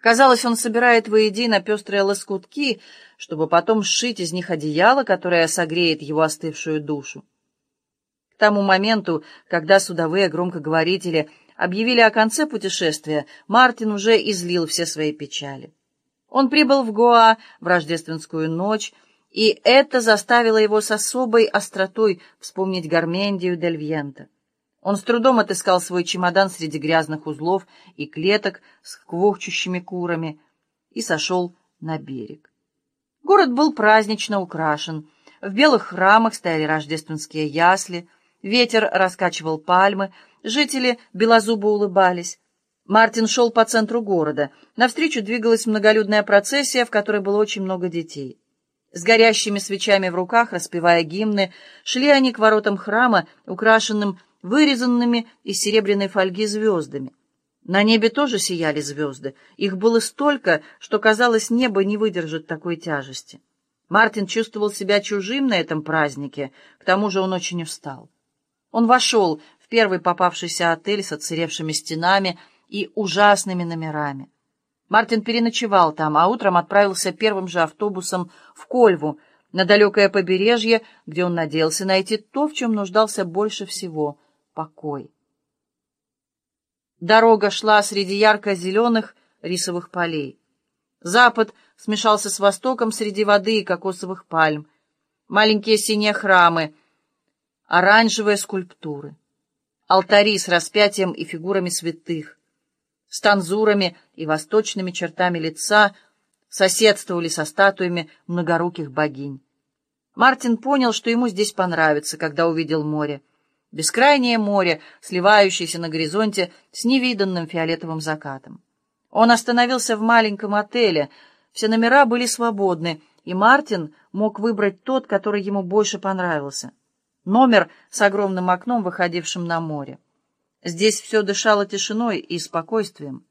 Казалось, он собирает воедино пестрые лоскутки, чтобы потом сшить из них одеяло, которое согреет его остывшую душу. К тому моменту, когда судовые громкоговорители объявили о конце путешествия, Мартин уже излил все свои печали. Он прибыл в Гоа в рождественскую ночь, и это заставило его с особой остротой вспомнить Гармендию дель Вьента. Он с трудом отыскал свой чемодан среди грязных узлов и клеток с квохчущими курами и сошел на берег. Город был празднично украшен. В белых храмах стояли рождественские ясли, ветер раскачивал пальмы, жители белозубо улыбались. Мартин шел по центру города. Навстречу двигалась многолюдная процессия, в которой было очень много детей. С горящими свечами в руках, распевая гимны, шли они к воротам храма, украшенным вырезанными из серебряной фольги звездами. На небе тоже сияли звезды. Их было столько, что, казалось, небо не выдержит такой тяжести. Мартин чувствовал себя чужим на этом празднике, к тому же он очень устал. Он вошел в первый попавшийся отель с отсыревшими стенами и ужасными номерами. Мартин переночевал там, а утром отправился первым же автобусом в Кольву, на далекое побережье, где он надеялся найти то, в чем нуждался больше всего — покой. Дорога шла среди ярко-зеленых рисовых полей. Запад смешался с востоком среди воды и кокосовых пальм. Маленькие синие храмы, оранжевые скульптуры, алтари с распятием и фигурами святых, с танзурами и восточными чертами лица соседствовали со статуями многоруких богинь. Мартин понял, что ему здесь понравится, когда увидел море. Бескрайнее море, сливающееся на горизонте с невиданным фиолетовым закатом. Он остановился в маленьком отеле. Все номера были свободны, и Мартин мог выбрать тот, который ему больше понравился. Номер с огромным окном, выходившим на море. Здесь все дышало тишиной и спокойствием.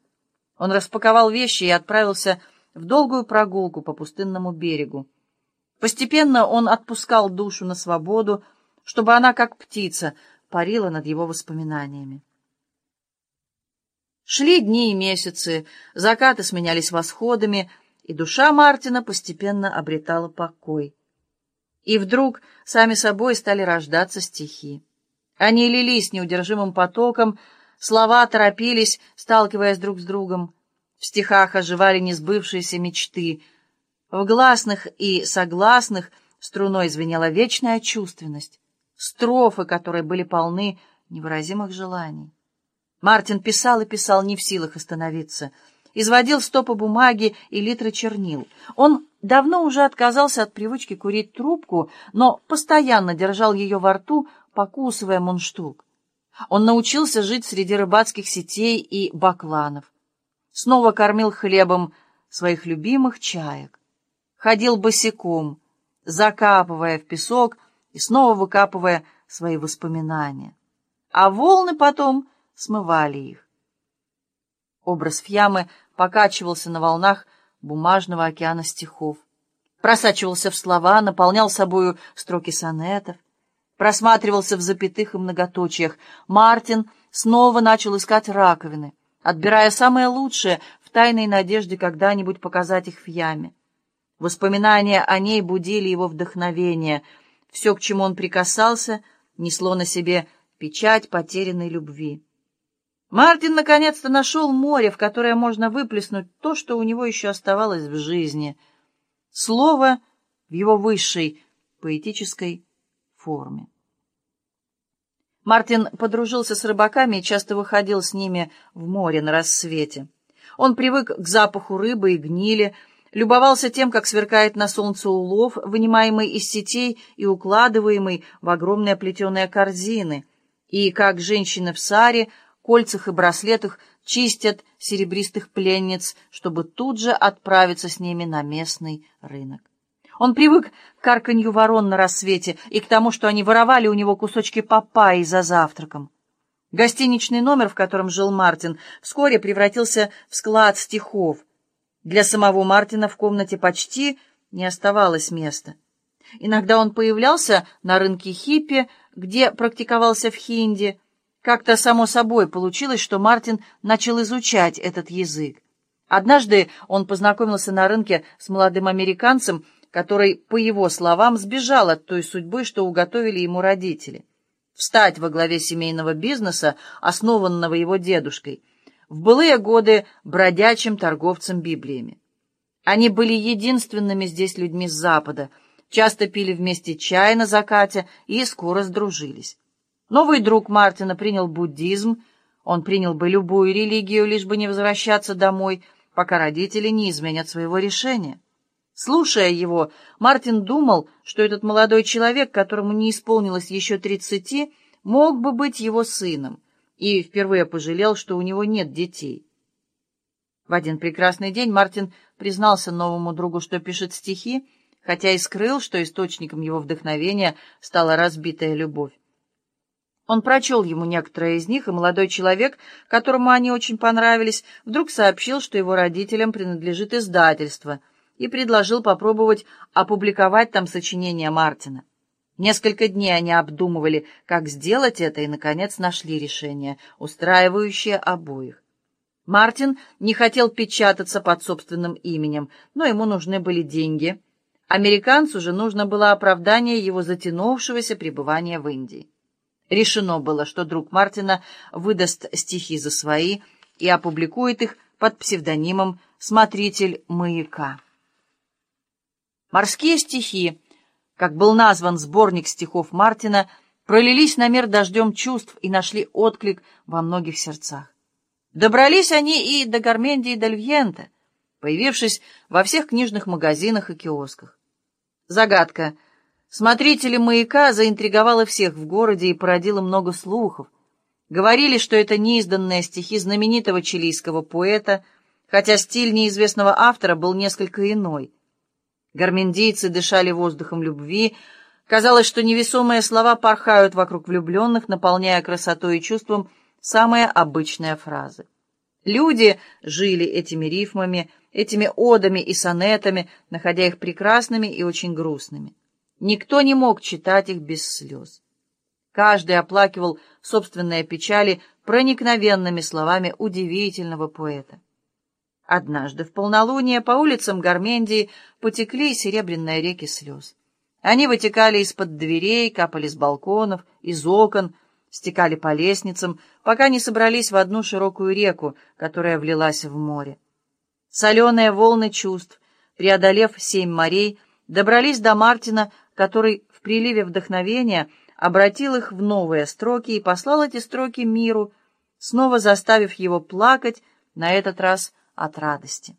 Он распаковал вещи и отправился в долгую прогулку по пустынному берегу. Постепенно он отпускал душу на свободу, чтобы она, как птица, парила над его воспоминаниями. Шли дни и месяцы, закаты сменялись восходами, и душа Мартина постепенно обретала покой. И вдруг сами собой стали рождаться стихи. Они лились неудержимым потоком, слова торопились, сталкиваясь друг с другом. В стихах оживали несбывшиеся мечты. В гласных и согласных струной звенела вечная чувственность строфы, которые были полны невыразимых желаний. Мартин писал и писал, не в силах остановиться. Изводил стопы бумаги и литры чернил. Он давно уже отказался от привычки курить трубку, но постоянно держал ее во рту, покусывая мундштук. Он научился жить среди рыбацких сетей и бакланов. Снова кормил хлебом своих любимых чаек. Ходил босиком, закапывая в песок и снова выкапывая свои воспоминания. А волны потом смывали их. Образ Фьямы покачивался на волнах бумажного океана стихов, просачивался в слова, наполнял собою строки сонетов, просматривался в запятых и многоточиях. Мартин снова начал искать раковины, отбирая самые лучшие в тайной надежде когда-нибудь показать их в яме. Воспоминания о ней будили его вдохновение — все, к чему он прикасался, несло на себе печать потерянной любви. Мартин наконец-то нашел море, в которое можно выплеснуть то, что у него еще оставалось в жизни. Слово в его высшей поэтической форме. Мартин подружился с рыбаками и часто выходил с ними в море на рассвете. Он привык к запаху рыбы и гнили, любовался тем, как сверкает на солнце улов, вынимаемый из сетей и укладываемый в огромные плетеные корзины, и как женщины в саре, кольцах и браслетах чистят серебристых пленниц, чтобы тут же отправиться с ними на местный рынок. Он привык к карканью ворон на рассвете и к тому, что они воровали у него кусочки папайи за завтраком. Гостиничный номер, в котором жил Мартин, вскоре превратился в склад стихов, для самого Мартина в комнате почти не оставалось места. Иногда он появлялся на рынке хиппи, где практиковался в хинди. Как-то само собой получилось, что Мартин начал изучать этот язык. Однажды он познакомился на рынке с молодым американцем, который, по его словам, сбежал от той судьбы, что уготовили ему родители. Встать во главе семейного бизнеса, основанного его дедушкой, в былые годы бродячим торговцем Библиями. Они были единственными здесь людьми с Запада, часто пили вместе чай на закате и скоро сдружились. Новый друг Мартина принял буддизм, он принял бы любую религию, лишь бы не возвращаться домой, пока родители не изменят своего решения. Слушая его, Мартин думал, что этот молодой человек, которому не исполнилось еще тридцати, мог бы быть его сыном, и впервые пожалел, что у него нет детей. В один прекрасный день Мартин признался новому другу, что пишет стихи, хотя и скрыл, что источником его вдохновения стала разбитая любовь. Он прочел ему некоторые из них, и молодой человек, которому они очень понравились, вдруг сообщил, что его родителям принадлежит издательство, и предложил попробовать опубликовать там сочинения Мартина. Несколько дней они обдумывали, как сделать это, и, наконец, нашли решение, устраивающее обоих. Мартин не хотел печататься под собственным именем, но ему нужны были деньги. Американцу же нужно было оправдание его затянувшегося пребывания в Индии. Решено было, что друг Мартина выдаст стихи за свои и опубликует их под псевдонимом «Смотритель маяка». Морские стихи, как был назван сборник стихов Мартина, пролились на мир дождем чувств и нашли отклик во многих сердцах. Добрались они и до Гармендии и Дальвьента, появившись во всех книжных магазинах и киосках. Загадка — Смотрители маяка заинтриговало всех в городе и породило много слухов. Говорили, что это неизданные стихи знаменитого чилийского поэта, хотя стиль неизвестного автора был несколько иной. Гармендийцы дышали воздухом любви, казалось, что невесомые слова порхают вокруг влюбленных, наполняя красотой и чувством самые обычные фразы. Люди жили этими рифмами, этими одами и сонетами, находя их прекрасными и очень грустными. Никто не мог читать их без слез. Каждый оплакивал собственные печали проникновенными словами удивительного поэта. Однажды в полнолуние по улицам Гармендии потекли серебряные реки слез. Они вытекали из-под дверей, капали с балконов, из окон, стекали по лестницам, пока не собрались в одну широкую реку, которая влилась в море. Соленые волны чувств, преодолев семь морей, добрались до Мартина, который в приливе вдохновения обратил их в новые строки и послал эти строки миру, снова заставив его плакать, на этот раз от радости.